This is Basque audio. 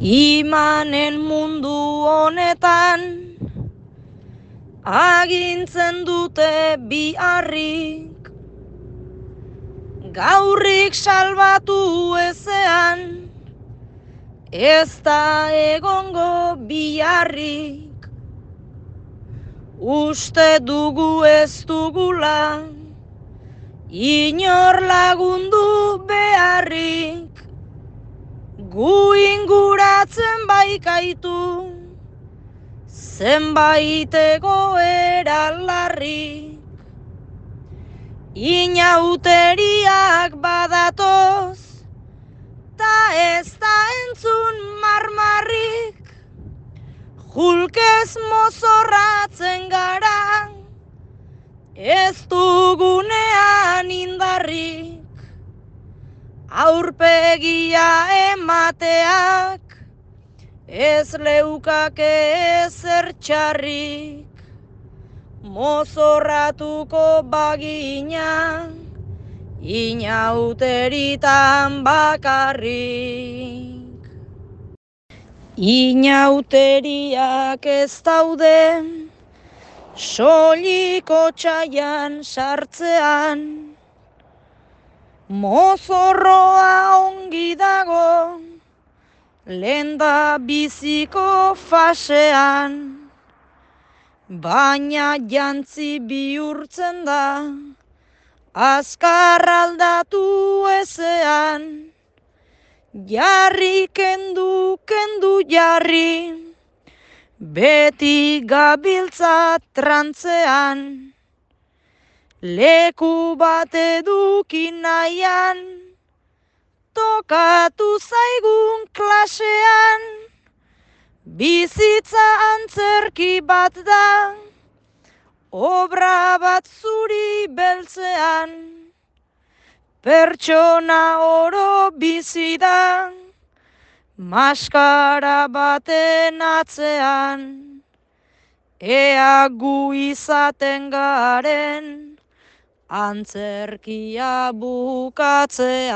imanen mundu honetan, agintzen dute bi harrik, gaurrik salbatu ezean, ez da egongo bi harrik, uste dugu ez dugula, inor lagundu beharrik, gu inguratzen baikaitu, zenbait egoera larri. Inauteriak badatoz, ta ez da entzun marmarrik, julkez mozorratzen aurpegia emateak, ez leukake ezer txarrik, mozorratuko bagina, inauteritan bakarrik. Inauteriak ez daude, soliko txaian sartzean, mozorroa ongi dago, lenda biziko fasean, baina jantzi bihurtzen da, azkar aldatu ezean, jarri kendu, kendu jarri, beti gabiltza trantzean, leku bat edukin nahian, tokatu zaigun klasean, bizitza antzerki bat da, obra bat zuri beltzean, pertsona oro bizi da, maskara baten atzean, ea gu izaten garen, antzerkia bukatzean.